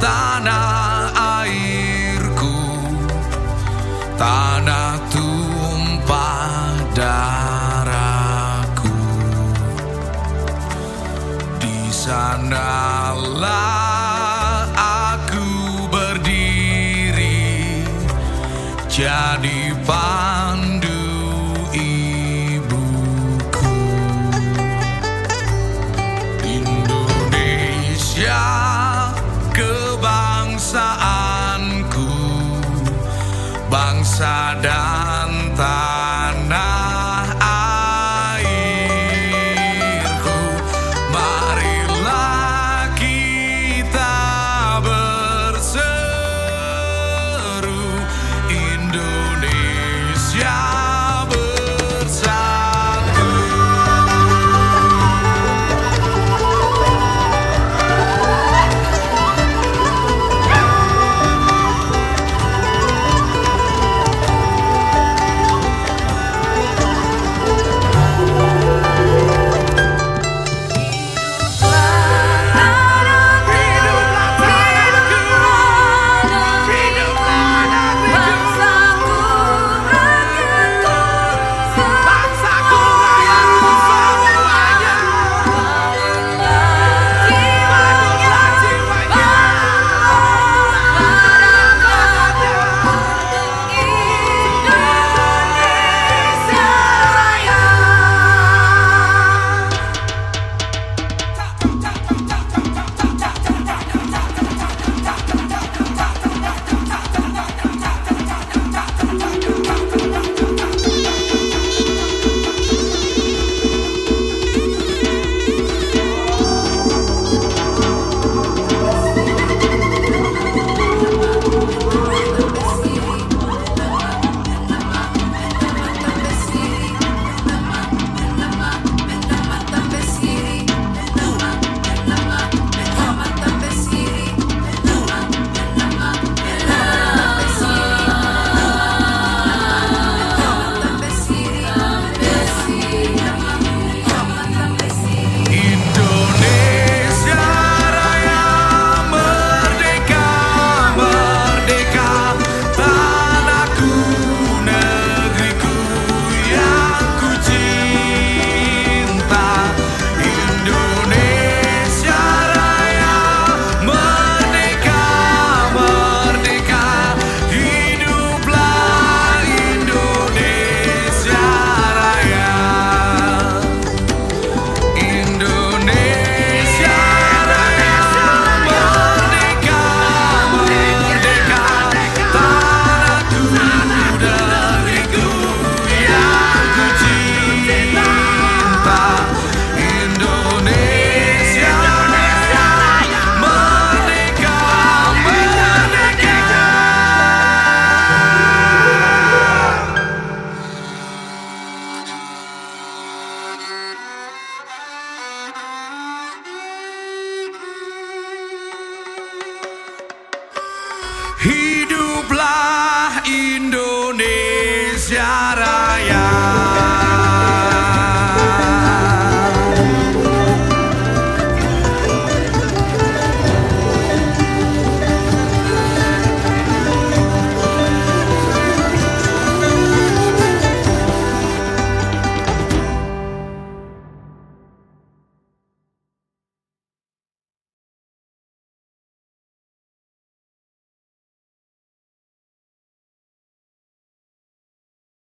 tanah airku Tanah tumpah darahku. Di sanalah aku berdiri Jadi bangsa dan tanah. Hiduplah Indonesia.